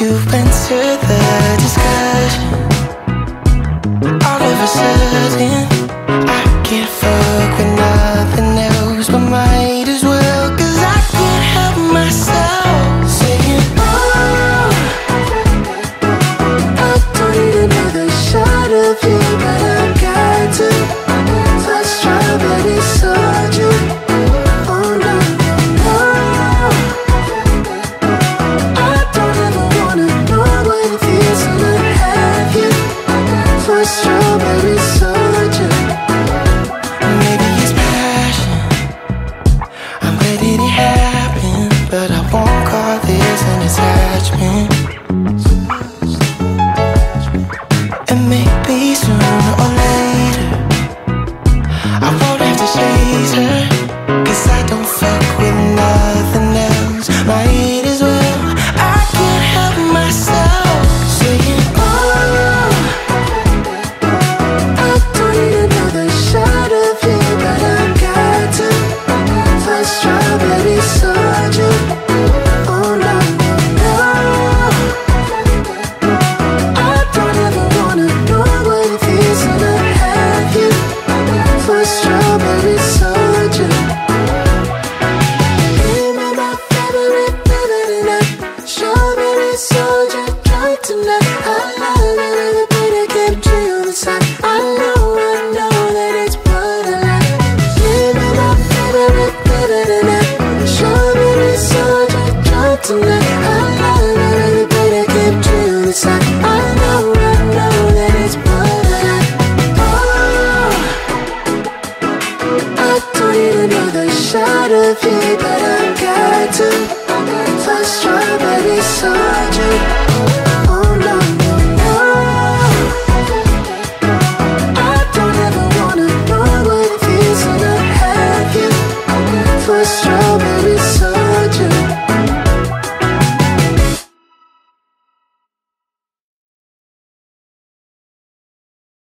You answered the discussion. All of a sudden I can't fuck with nothing else but my chaser tonight I know that every bit I I know, I know that it's part Show me tonight I bit I the I know, I know that it's Oh I don't need another shot of you But I've got to, I've got to.